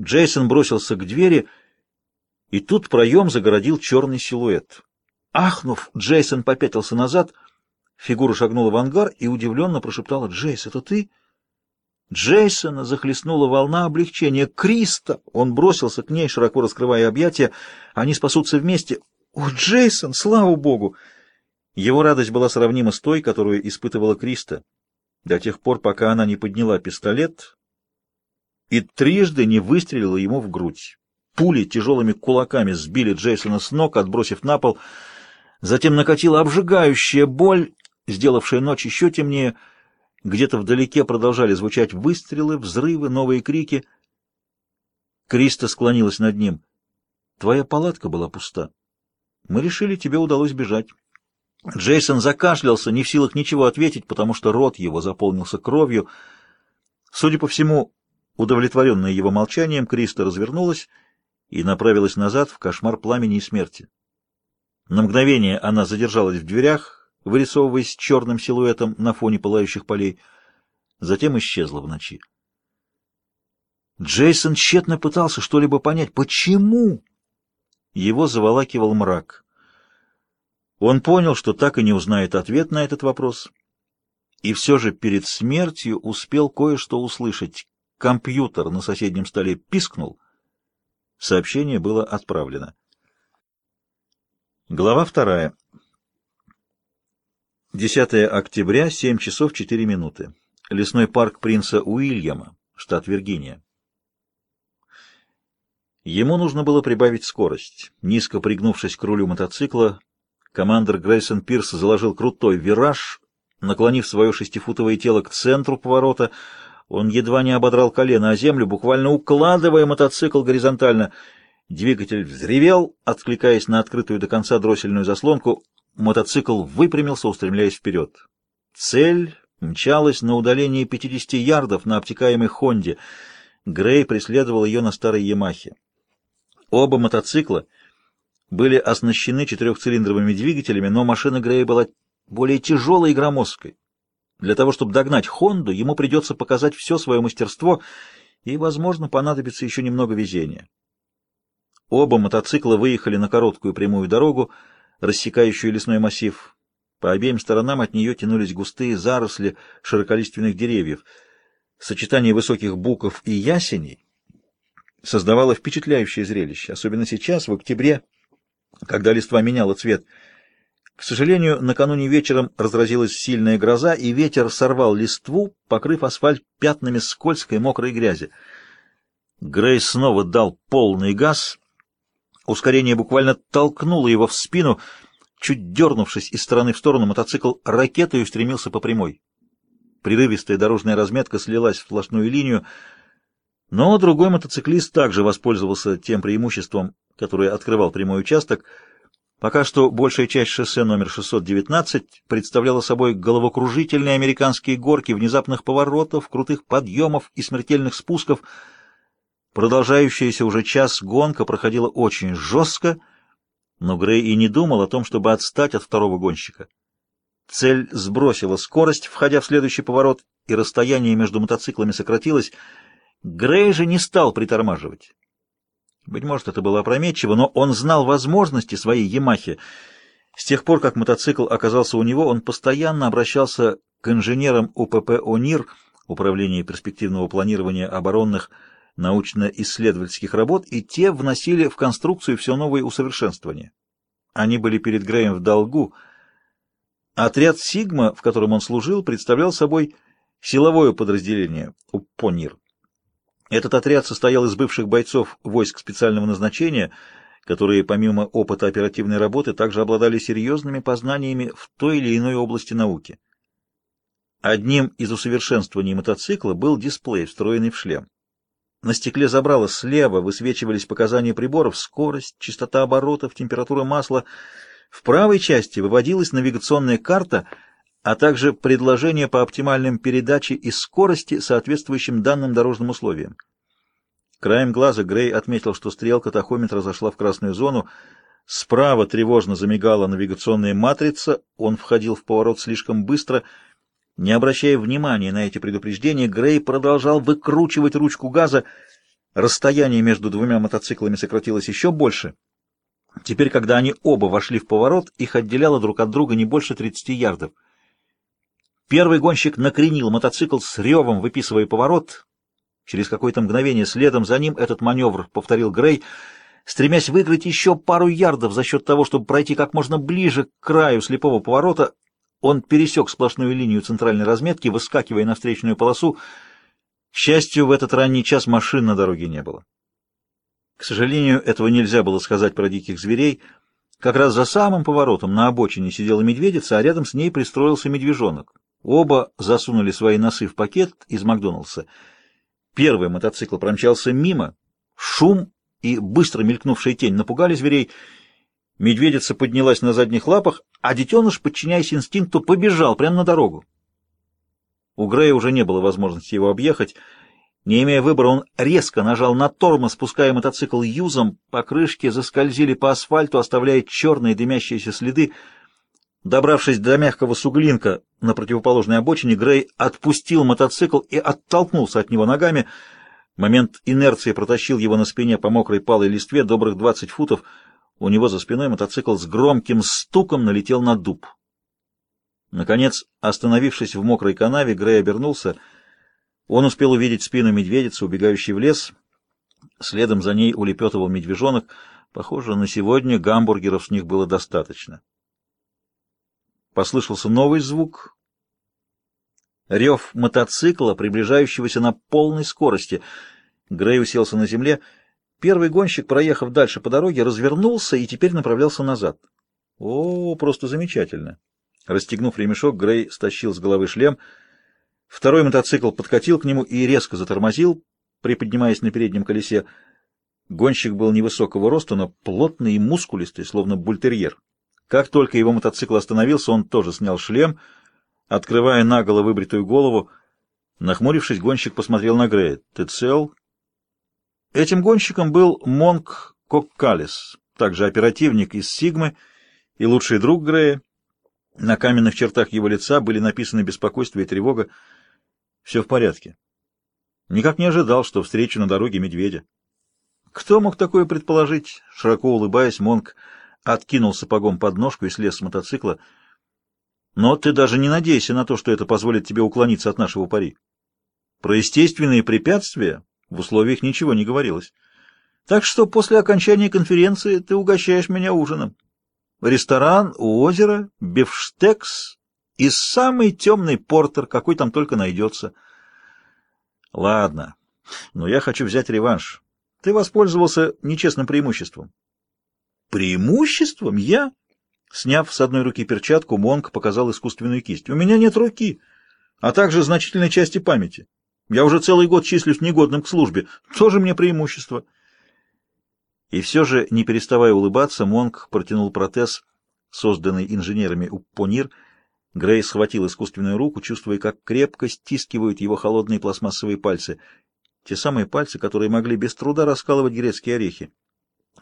Джейсон бросился к двери, и тут проем загородил черный силуэт. Ахнув, Джейсон попятился назад, фигура шагнула в ангар и удивленно прошептала «Джейс, это ты?» Джейсона захлестнула волна облегчения. «Криста!» Он бросился к ней, широко раскрывая объятия. Они спасутся вместе. «О, Джейсон, слава богу!» Его радость была сравнима с той, которую испытывала Криста, до тех пор, пока она не подняла пистолет и трижды не выстрелила ему в грудь. Пули тяжелыми кулаками сбили Джейсона с ног, отбросив на пол. Затем накатила обжигающая боль, сделавшая ночь еще темнее. Где-то вдалеке продолжали звучать выстрелы, взрывы, новые крики. Криста склонилась над ним. «Твоя палатка была пуста. Мы решили, тебе удалось бежать». Джейсон закашлялся, не в силах ничего ответить, потому что рот его заполнился кровью. Судя по всему, удовлетворенная его молчанием, Криста развернулась и направилась назад в кошмар пламени и смерти. На мгновение она задержалась в дверях, вырисовываясь черным силуэтом на фоне пылающих полей, затем исчезла в ночи. Джейсон тщетно пытался что-либо понять. Почему? Его заволакивал мрак. Он понял, что так и не узнает ответ на этот вопрос, и все же перед смертью успел кое-что услышать. Компьютер на соседнем столе пискнул. Сообщение было отправлено. Глава вторая. 10 октября, 7 часов 4 минуты. Лесной парк принца Уильяма, штат Виргиния. Ему нужно было прибавить скорость. Низко пригнувшись к рулю мотоцикла, Командор Грейсон Пирс заложил крутой вираж, наклонив свое шестифутовое тело к центру поворота. Он едва не ободрал колено о землю, буквально укладывая мотоцикл горизонтально. Двигатель взревел, откликаясь на открытую до конца дроссельную заслонку. Мотоцикл выпрямился, устремляясь вперед. Цель мчалась на удалении 50 ярдов на обтекаемой «Хонде». Грей преследовал ее на старой «Ямахе». Оба мотоцикла — были оснащены четырехцилиндровыми двигателями, но машина Грея была более тяжелой и громоздкой. Для того, чтобы догнать Хонду, ему придется показать все свое мастерство, и, возможно, понадобится еще немного везения. Оба мотоцикла выехали на короткую прямую дорогу, рассекающую лесной массив. По обеим сторонам от нее тянулись густые заросли широколиственных деревьев. Сочетание высоких буков и ясеней создавало впечатляющее зрелище, особенно сейчас, в октябре, когда листва меняла цвет. К сожалению, накануне вечером разразилась сильная гроза, и ветер сорвал листву, покрыв асфальт пятнами скользкой мокрой грязи. Грей снова дал полный газ. Ускорение буквально толкнуло его в спину. Чуть дернувшись из стороны в сторону, мотоцикл ракетой устремился по прямой. Прерывистая дорожная разметка слилась в сплошную линию, но другой мотоциклист также воспользовался тем преимуществом, который открывал прямой участок, пока что большая часть шоссе номер 619 представляла собой головокружительные американские горки внезапных поворотов, крутых подъемов и смертельных спусков. Продолжающаяся уже час гонка проходила очень жестко, но Грей и не думал о том, чтобы отстать от второго гонщика. Цель сбросила скорость, входя в следующий поворот, и расстояние между мотоциклами сократилось. Грей же не стал притормаживать. Быть может, это было опрометчиво, но он знал возможности своей «Ямахи». С тех пор, как мотоцикл оказался у него, он постоянно обращался к инженерам УПП «ОНИР» Управления перспективного планирования оборонных научно-исследовательских работ, и те вносили в конструкцию все новые усовершенствования. Они были перед Греем в долгу. Отряд «Сигма», в котором он служил, представлял собой силовое подразделение УППОНИР. Этот отряд состоял из бывших бойцов войск специального назначения, которые помимо опыта оперативной работы также обладали серьезными познаниями в той или иной области науки. Одним из усовершенствований мотоцикла был дисплей, встроенный в шлем. На стекле забрала слева высвечивались показания приборов, скорость, частота оборотов, температура масла. В правой части выводилась навигационная карта — а также предложения по оптимальным передаче и скорости, соответствующим данным дорожным условиям. Краем глаза Грей отметил, что стрелка тахометра зашла в красную зону. Справа тревожно замигала навигационная матрица, он входил в поворот слишком быстро. Не обращая внимания на эти предупреждения, Грей продолжал выкручивать ручку газа. Расстояние между двумя мотоциклами сократилось еще больше. Теперь, когда они оба вошли в поворот, их отделяло друг от друга не больше 30 ярдов. Первый гонщик накренил мотоцикл с ревом, выписывая поворот. Через какое-то мгновение следом за ним этот маневр повторил Грей, стремясь выиграть еще пару ярдов за счет того, чтобы пройти как можно ближе к краю слепого поворота. Он пересек сплошную линию центральной разметки, выскакивая на встречную полосу. К счастью, в этот ранний час машин на дороге не было. К сожалению, этого нельзя было сказать про диких зверей. Как раз за самым поворотом на обочине сидела медведица, а рядом с ней пристроился медвежонок. Оба засунули свои носы в пакет из Макдоналдса. Первый мотоцикл промчался мимо. Шум и быстро мелькнувшая тень напугали зверей. Медведица поднялась на задних лапах, а детеныш, подчиняясь инстинкту, побежал прямо на дорогу. У Грея уже не было возможности его объехать. Не имея выбора, он резко нажал на тормоз, спуская мотоцикл юзом. Покрышки заскользили по асфальту, оставляя черные дымящиеся следы. Добравшись до мягкого суглинка на противоположной обочине, Грей отпустил мотоцикл и оттолкнулся от него ногами. Момент инерции протащил его на спине по мокрой палой листве добрых 20 футов. У него за спиной мотоцикл с громким стуком налетел на дуб. Наконец, остановившись в мокрой канаве, Грей обернулся. Он успел увидеть спину медведицы, убегающей в лес. Следом за ней улепетывал медвежонок. Похоже, на сегодня гамбургеров с них было достаточно. Послышался новый звук. Рев мотоцикла, приближающегося на полной скорости. Грей уселся на земле. Первый гонщик, проехав дальше по дороге, развернулся и теперь направлялся назад. О, просто замечательно. Расстегнув ремешок, Грей стащил с головы шлем. Второй мотоцикл подкатил к нему и резко затормозил, приподнимаясь на переднем колесе. Гонщик был невысокого роста, но плотный и мускулистый, словно бультерьер. Как только его мотоцикл остановился, он тоже снял шлем, открывая наголо выбритую голову. Нахмурившись, гонщик посмотрел на Грея. «Ты цел?» Этим гонщиком был Монк Коккалис, также оперативник из Сигмы и лучший друг Грея. На каменных чертах его лица были написаны беспокойство и тревога. «Все в порядке». Никак не ожидал, что встречу на дороге медведя. Кто мог такое предположить? Широко улыбаясь, Монк откинул сапогом подножку и слез с мотоцикла. Но ты даже не надейся на то, что это позволит тебе уклониться от нашего пари. Про естественные препятствия в условиях ничего не говорилось. Так что после окончания конференции ты угощаешь меня ужином. Ресторан у озера, бифштекс и самый темный портер, какой там только найдется. Ладно, но я хочу взять реванш. Ты воспользовался нечестным преимуществом. Преимуществом? Я? Сняв с одной руки перчатку, Монг показал искусственную кисть. У меня нет руки, а также значительной части памяти. Я уже целый год числюсь негодным к службе. Тоже мне преимущество. И все же, не переставая улыбаться, Монг протянул протез, созданный инженерами у Понир. Грей схватил искусственную руку, чувствуя, как крепко стискивают его холодные пластмассовые пальцы. Те самые пальцы, которые могли без труда раскалывать грецкие орехи.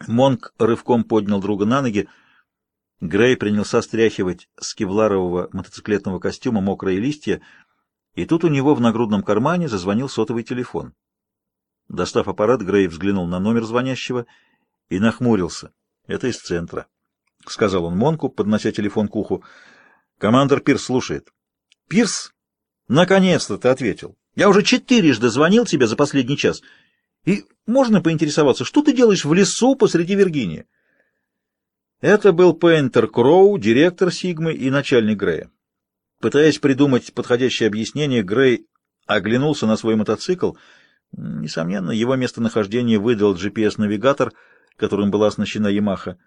Монк рывком поднял друга на ноги. Грей принялся стряхивать с кевларового мотоциклетного костюма мокрые листья, и тут у него в нагрудном кармане зазвонил сотовый телефон. Достав аппарат, Грей взглянул на номер звонящего и нахмурился. «Это из центра», — сказал он Монку, поднося телефон к уху. «Командор Пирс слушает». «Пирс? Наконец-то ты ответил. Я уже четырежды звонил тебе за последний час». И можно поинтересоваться, что ты делаешь в лесу посреди Виргинии? Это был Пейнтер Кроу, директор Сигмы и начальник Грея. Пытаясь придумать подходящее объяснение, Грей оглянулся на свой мотоцикл. Несомненно, его местонахождение выдал GPS-навигатор, которым была оснащена Ямаха.